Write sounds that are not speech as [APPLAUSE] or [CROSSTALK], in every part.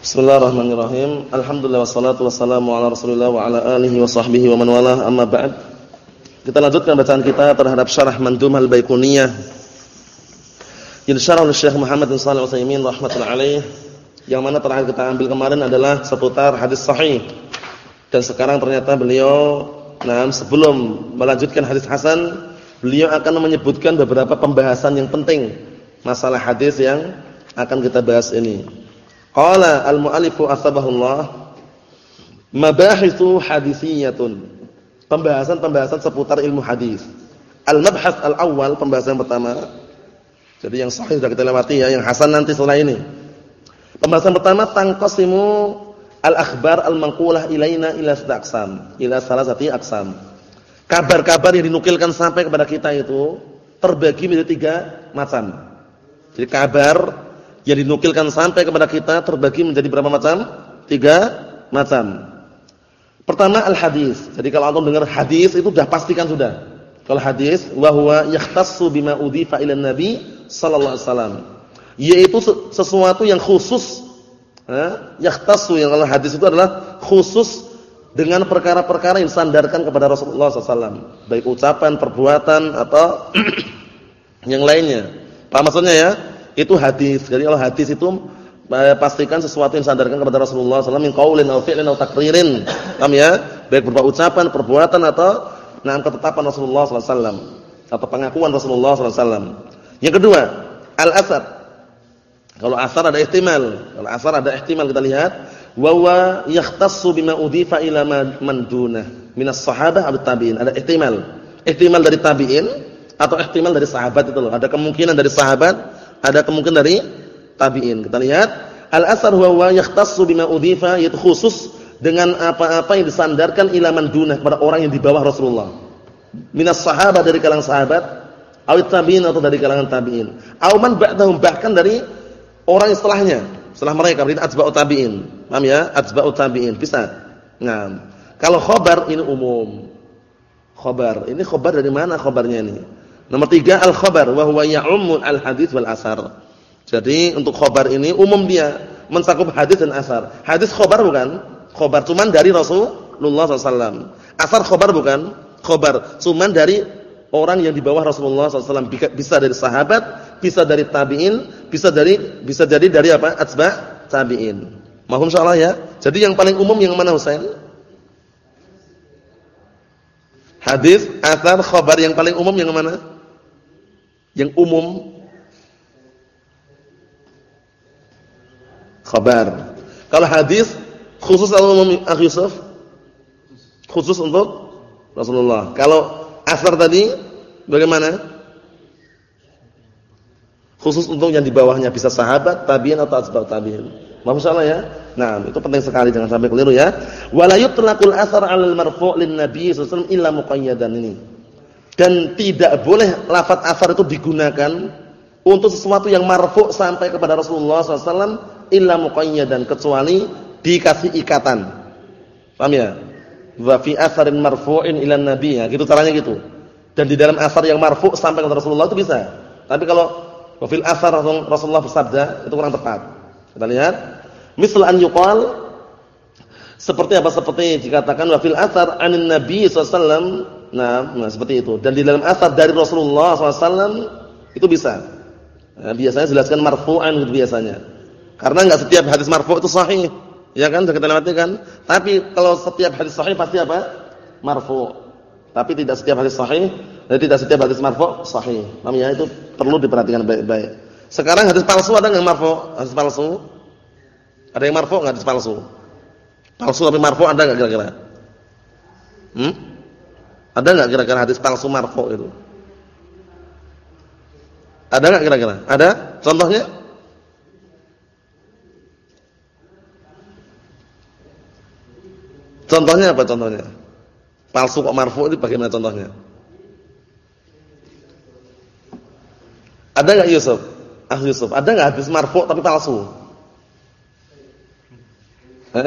Bismillahirrahmanirrahim. Alhamdulillah wassalatu wassalamu ala Rasulillah wa ala alihi wa sahbihi wa man walah. Amma ba'd. Kita lanjutkan bacaan kita terhadap syarah Mandum Al-Baiquniyah. Yang disyarah oleh Syekh Muhammad bin Shalih Al-Utsaimin rahimatullah alaih. Yang mana terakhir kita ambil kemarin adalah seputar hadis sahih. Dan sekarang ternyata beliau nah sebelum melanjutkan hadis hasan, beliau akan menyebutkan beberapa pembahasan yang penting masalah hadis yang akan kita bahas ini. Qala al-mu'allifu asbahullah mabahitsu hadisiyatun. Pembahasan-pembahasan seputar ilmu hadis. Al-mabhats al-awwal pembahasan pertama. Jadi yang sahih sudah kita lewati ya, yang hasan nanti setelah ini. Pembahasan pertama tangqasimu al-akhbar al-manqulah ilaina ila aqsam, ila salasati aqsam. Kabar-kabar yang dinukilkan sampai kepada kita itu terbagi menjadi tiga macam. Jadi kabar yang dinukilkan sampai kepada kita terbagi menjadi berapa macam? Tiga macam. Pertama al-hadis. Jadi kalau antum dengar hadis itu sudah pastikan sudah. Kalau hadis wa huwa bima udhifa ila nabi sallallahu alaihi wasallam. Yaitu sesuatu yang khusus. Yahtassu yang kalau hadis itu adalah khusus dengan perkara-perkara yang sandarkan kepada Rasulullah SAW. Baik ucapan, perbuatan atau [CLEARS THROAT] yang lainnya. Apa maksudnya ya? Itu hadis. Jadi kalau hadis itu eh, pastikan sesuatu yang sandarkan kepada Rasulullah SAW min qaulin aw fi'lin aw takririn. Paham ya? Baik berupa ucapan, perbuatan atau nah ketetapan Rasulullah SAW atau pengakuan Rasulullah SAW. Yang kedua, al-asar. Kalau asar ada ihtimal. Kalau asar ada ihtimal kita lihat wa wa yahtassu bima udhifa ila man dunah minas sahabah atau tabi'in. Ada ihtimal. Ihtimal dari tabi'in atau ihtimal dari sahabat itu loh. Ada kemungkinan dari sahabat ada kemungkinan dari tabi'in. Kita lihat, al-asar huwa wa yakhtassu bima udhifa yaitu khusus dengan apa-apa yang disandarkan ilaman dunah kepada orang yang di bawah Rasulullah. Minas sahabat dari kalangan sahabat, awit tabi'in atau dari kalangan tabi'in. Auman ba'dahum bahkan dari orang yang setelahnya, setelah mereka berarti atba'ut tabi'in. Paham ya? Atba'ut tabi'in. Bisa. Nah, kalau khobar ini umum. Khobar. Ini khobar dari mana khobarnya ini? Nomor tiga al-khabar wa huwa ya'ummu al-hadits wal asar. Jadi untuk khabar ini umum dia mencakup hadis dan asar. Hadis khabar bukan? Khabar cuman dari Rasulullah SAW. Asar khabar bukan? Khabar cuman dari orang yang di bawah Rasulullah SAW. Bisa dari sahabat, bisa dari tabi'in, bisa dari bisa jadi dari apa? Atsba' tabi'in. Mahum insyaallah ya. Jadi yang paling umum yang mana Husain? Hadis, asar, khabar yang paling umum yang mana? Yang umum khabar. Kalau hadis khusus atau umum Akh Yusuf? Khusus untuk Rasulullah. Kalau asar tadi bagaimana? Khusus untuk yang di bawahnya bisa sahabat, tabi'in atau asbab tabi'in. Masyaallah ya. Nah, itu penting sekali jangan sampai keliru ya. Wala yutlaqul asar 'alal marfu' nabi sallallahu alaihi wasallam illa muqayyadan ini dan tidak boleh lafaz asar itu digunakan untuk sesuatu yang marfu sampai kepada Rasulullah SAW illa muqayyadan kecuali dikasih ikatan. Paham ya? Wa fi asarin marfu'in ila nabi ya, gitu caranya gitu. Dan di dalam asar yang marfu sampai kepada Rasulullah itu bisa. Tapi kalau wa fil asar Rasulullah bersabda itu kurang tepat. Kita lihat, misal an yuqal seperti apa seperti dikatakan wa asar anin nabi sallallahu Nah, nah seperti itu. Dan di dalam asar dari Rasulullah SAW itu bisa. Nah, biasanya jelaskan marfu'an gitu biasanya. Karena enggak setiap hadis marfu' itu sahih. Ya kan? Kita lewati kan? Tapi kalau setiap hadis sahih pasti apa? Marfu'. Tapi tidak setiap hadis sahih dan tidak setiap hadis marfu' sahih. Namanya itu perlu diperhatikan baik-baik. Sekarang hadis palsu ada enggak marfu'? Hadis palsu? Ada yang marfu' enggak hadis palsu? Palsu tapi marfu' ada enggak kira-kira? Hmm? Ada nggak kira-kira hadis palsu marfu itu? Ada nggak kira-kira? Ada? Contohnya? Contohnya apa contohnya? Palsu kok marfu itu bagaimana contohnya? Ada nggak Yusuf? Ah Yusuf, ada nggak hadis marfu tapi palsu? [LAUGHS]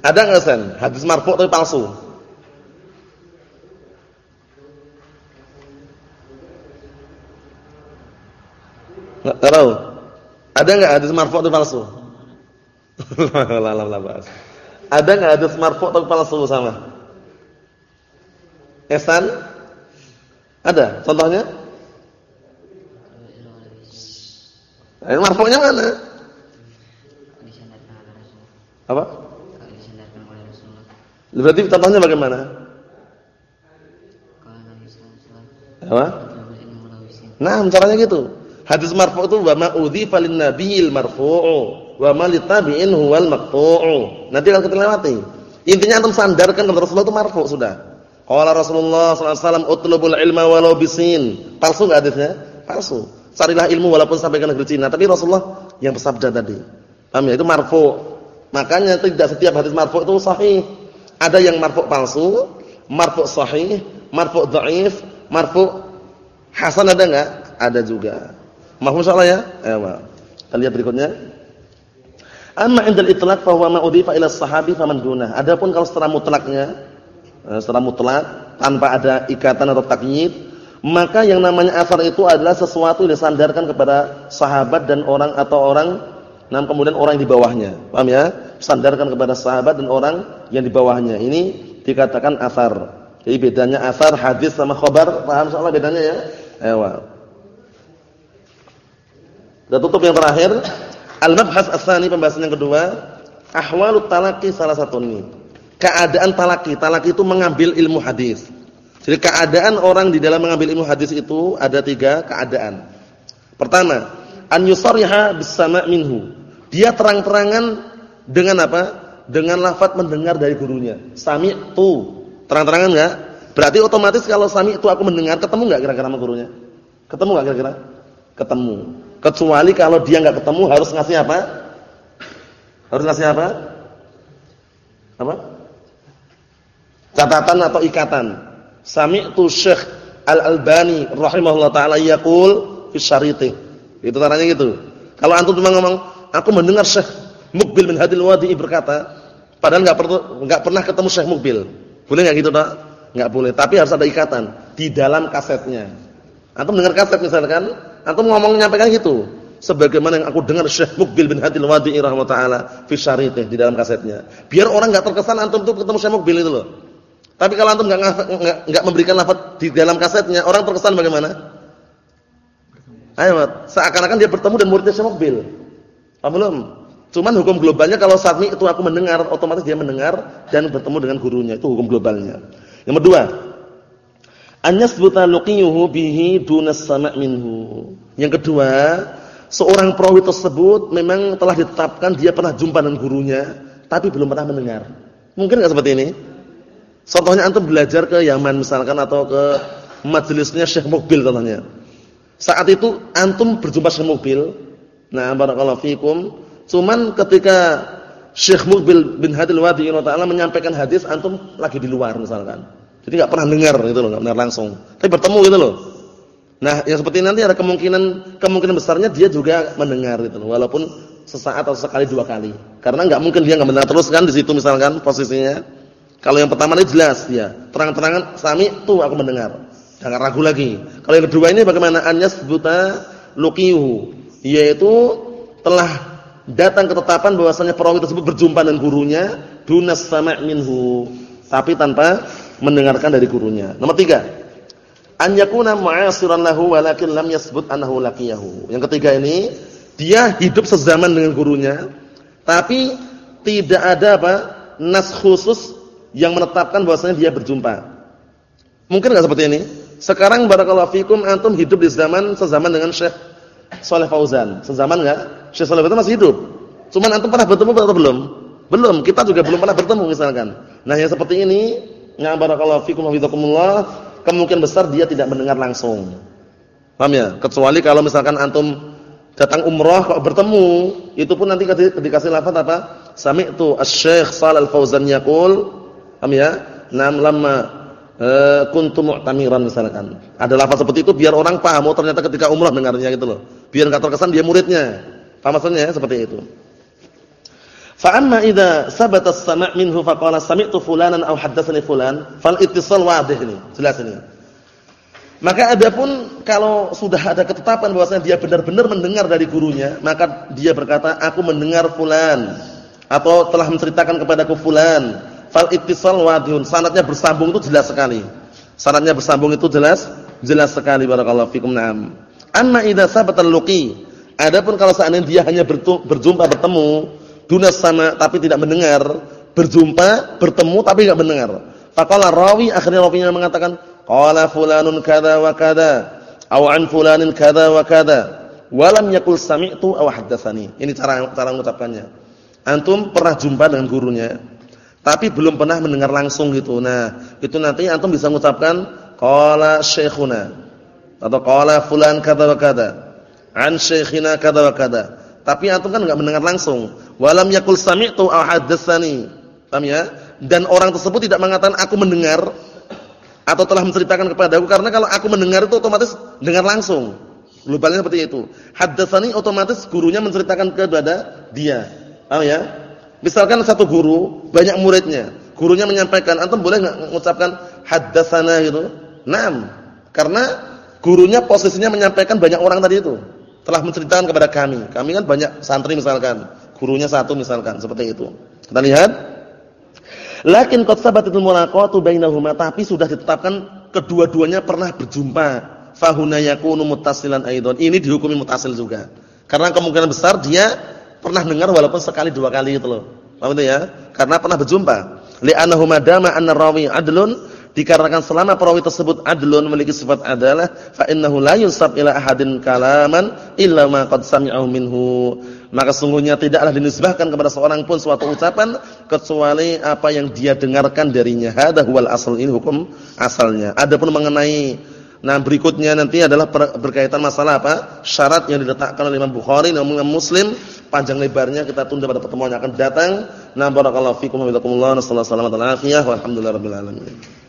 Ada nggak Sen? Hadis marfu tapi palsu? Enggak tahu. Ada enggak hadis marfu atau palsu? [LAUGHS] Ada nggak hadis marfu tapi palsu sama? Esan? Ada contohnya? Ini marfu'nya mana? Apa? Berarti contohnya bagaimana? Apa? Nah, caranya gitu. Hadis marfu' itu wa ma udhifa lin nabiyil marfu'u wa ma litabi'in huwal maqtu'u. Nanti akan kita lewati. Intinya antum sandarkan kepada Rasulullah itu marfu' sudah. Qala Rasulullah sallallahu alaihi wasallam utlubul ilma walau bisin. Palsu enggak hadisnya? Palsu. Carilah ilmu walaupun sampai ke negeri Cina, tapi Rasulullah yang bersabda tadi. Paham ya? Itu marfu'. Makanya tidak setiap hadis marfu' itu sahih. Ada yang marfu' palsu, marfu' sahih, marfu' dhaif, marfu' hasan ada enggak? Ada juga. Mahfum insyaallah ya? Ayo. Kita lihat berikutnya. Amma indal itlaq fa huwa ma udhifa ila sahabi faman dunah. Adapun kalau secara mutlaknya, eh, secara mutlak tanpa ada ikatan atau takyid, maka yang namanya asar itu adalah sesuatu yang disandarkan kepada sahabat dan orang atau orang nah kemudian orang yang di bawahnya. Paham ya? Sandarkan kepada sahabat dan orang yang di bawahnya. Ini dikatakan asar. Jadi bedanya asar hadis sama khabar, paham soal bedanya ya? Ewa. Kita tutup yang terakhir, al-mabhas ats-tsani pembahasan yang kedua, ahwalut talaqi salah satu ini. Keadaan talaqi, talaqi itu mengambil ilmu hadis. Jadi keadaan orang di dalam mengambil ilmu hadis itu ada tiga keadaan. Pertama, an yusarriha bis-sama' minhu. Dia terang-terangan dengan apa? Dengan lafaz mendengar dari gurunya. Sami'tu. Terang-terangan enggak? Berarti otomatis kalau sami'tu aku mendengar, ketemu enggak kira-kira sama gurunya? Ketemu enggak kira-kira? Ketemu. Kecuali kalau dia enggak ketemu harus ngasih apa? Harus ngasih apa? Apa? Catatan atau ikatan. Sami'tu Syekh Al-Albani rahimahullah taala yaqul fi. Itu tandanya gitu. Kalau antum cuma ngomong, aku mendengar Syekh Mukbil bin Hadil Wadi'i berkata, padahal enggak pernah enggak pernah ketemu Syekh Mukbil. Boleh enggak gitu, Pak? Enggak boleh, tapi harus ada ikatan di dalam kasetnya. Antum dengar kaset misalkan, antum ngomong nyampaikan gitu. Sebagaimana yang aku dengar Syekh Mukbil bin Hadil Wadi'i rahimahullah taala fi syariti di dalam kasetnya. Biar orang enggak terkesan antum tuh ketemu Syekh Mukbil itu loh. Tapi kalau antum enggak enggak memberikan lafaz di dalam kasetnya, orang terkesan bagaimana? Ayo, seakan-akan dia bertemu dan muridnya Syekh Mobil. Paham belum? Cuman hukum globalnya kalau sami itu aku mendengar, otomatis dia mendengar dan bertemu dengan gurunya. Itu hukum globalnya. Yang kedua, an luqiyuhu bihi dunas sama' minhu. Yang kedua, seorang perawi tersebut memang telah ditetapkan dia pernah jumpa dengan gurunya, tapi belum pernah mendengar. Mungkin enggak seperti ini? Contohnya antum belajar ke Yaman misalkan atau ke majelisnya Syekh Mukbil contohnya. Saat itu antum berjumpa Syekh Mukbil. Nah, barakallahu fikum. Cuman ketika Syekh Mukbil bin Hadil Wadi taala menyampaikan hadis antum lagi di luar misalkan. Jadi enggak pernah dengar gitu loh, enggak benar langsung. Tapi bertemu gitu loh. Nah, yang seperti nanti ada kemungkinan kemungkinan besarnya dia juga mendengar gitu loh, walaupun sesaat atau sekali dua kali. Karena enggak mungkin dia enggak mendengar terus kan di situ misalkan posisinya. Kalau yang pertama ini jelas ya, terang-terangan sami itu aku mendengar. Jangan ragu lagi. Kalau yang kedua ini bagaimana anyas buta luqihu, yaitu telah datang ketetapan bahwasanya perawi tersebut berjumpa dengan gurunya dunas sama' minhu, tapi tanpa mendengarkan dari gurunya. Nomor tiga, an yakuna mu'asiran lahu walakin lam yasbut annahu laqiyahu. Yang ketiga ini dia hidup sezaman dengan gurunya, tapi tidak ada apa? nas khusus yang menetapkan bahwasanya dia berjumpa. Mungkin enggak seperti ini? Sekarang barakallahu fikum antum hidup di zaman sezaman dengan Syekh Saleh Fauzan. Sezaman enggak? Syekh Saleh Fauzan masih hidup. Cuman antum pernah bertemu atau belum? Belum. Kita juga belum pernah bertemu misalkan. Nah, yang seperti ini, ya barakallahu fikum wa bidakumullah, kemungkinan besar dia tidak mendengar langsung. Paham ya? Kecuali kalau misalkan antum datang umrah kok bertemu, itu pun nanti dikasih lafaz apa? Sami'tu asy-Syekh Shalal Fauzan yaqul Paham ya? Nam lama uh, kuntu mu'tamiran misalkan. Ada lafaz seperti itu biar orang paham oh ternyata ketika umrah dengarnya gitu loh. Biar enggak terkesan dia muridnya. Paham maksudnya ya? seperti itu. Fa amma idza sabata as-sam' minhu fa qala sami'tu fulanan aw haddatsani fulan, fal ittisal wadih ini. Jelas ini. Maka adapun kalau sudah ada ketetapan bahwasanya dia benar-benar mendengar dari gurunya, maka dia berkata, "Aku mendengar fulan." atau telah menceritakan kepadaku fulan fal ittisal wadhun sanadnya bersambung itu jelas sekali sanadnya bersambung itu jelas jelas sekali barakallahu fikum na'am amma idza sabata luqi adapun kalau seandainya dia hanya berjumpa bertemu dunas sama tapi tidak mendengar berjumpa bertemu tapi tidak mendengar faqala rawi akhirnya rawinya mengatakan qala fulanun kada wa kada aw an fulanin kada wa kada walam yakul sami'tu aw haddatsani ini cara cara mengucapkannya antum pernah jumpa dengan gurunya tapi belum pernah mendengar langsung gitu. Nah, itu nanti antum bisa mengucapkan qala syekhuna atau qala fulan kata wa kata. An syekhina kata wa kata. Tapi antum kan enggak mendengar langsung. Walam yakul sami'tu aw haddatsani. Paham ya? Dan orang tersebut tidak mengatakan aku mendengar atau telah menceritakan kepada aku karena kalau aku mendengar itu otomatis dengar langsung. Lubangnya seperti itu. Haddatsani otomatis gurunya menceritakan kepada dia. Paham ya? Misalkan satu guru, banyak muridnya. Gurunya menyampaikan, antum boleh enggak mengucapkan haddatsana gitu? Naam. Karena gurunya posisinya menyampaikan banyak orang tadi itu. Telah menceritakan kepada kami. Kami kan banyak santri misalkan. Gurunya satu misalkan, seperti itu. Kita lihat. Lakin qad sabatatul mulaqatu bainahuma, tapi sudah ditetapkan kedua-duanya pernah berjumpa. Fahuna yakunu muttasilan aidon. Ini dihukumi muttasil juga. Karena kemungkinan besar dia pernah dengar walaupun sekali dua kali itu loh. Paham itu ya? Karena pernah berjumpa. Li'annahu madama anna rawi adlun dikarenakan selama perawi tersebut adlun memiliki sifat adalah fa innahu la yunsab ila ahadin kalaman illa ma qad sami'ahu minhu. Maka sungguhnya tidaklah dinisbahkan kepada seorang pun suatu ucapan kecuali apa yang dia dengarkan darinya. Hadza huwal asal ini hukum asalnya. Adapun mengenai Nah, berikutnya nanti adalah berkaitan masalah apa? Syarat yang diletakkan oleh Imam Bukhari dan Imam Muslim panjang lebarnya kita tunda pada pertemuan yang akan datang. Nah, barakallahu fikum wa jazakumullah. Sallallahu alaihi wasallam. Alhamdulillah rabbil alamin.